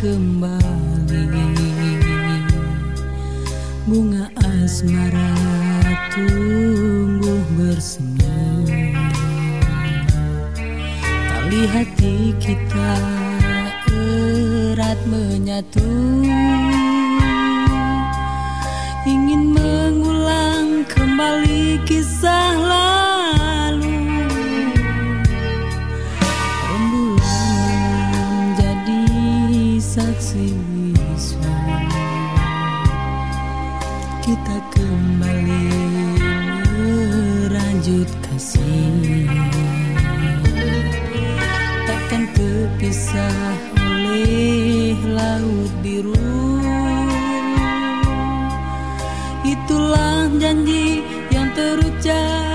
kembali. Bunga asmara tumbuh bersemi Tali hati kita erat menyatu. Ingin mengulang kembali kisah Kita kembali meranjut kasih. Takkan terpisah oleh laut biru. Itulah janji yang terucap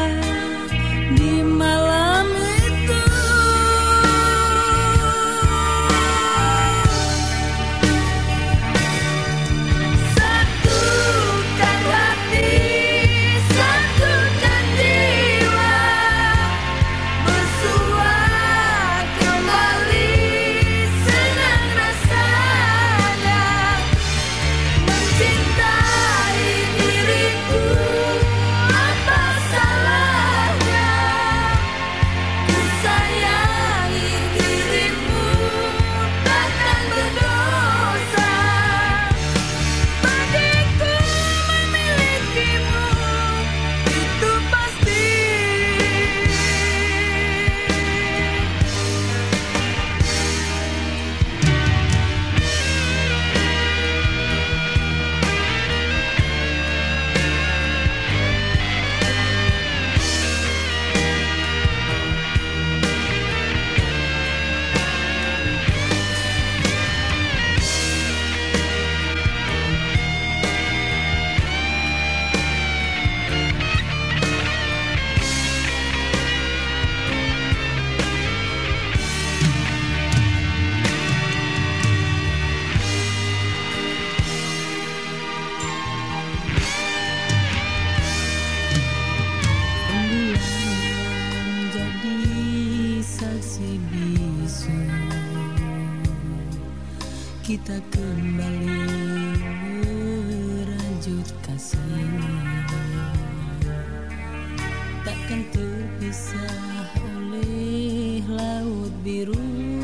bisu Kita kembali merajut kasih. Takkan terpisah oleh laut biru.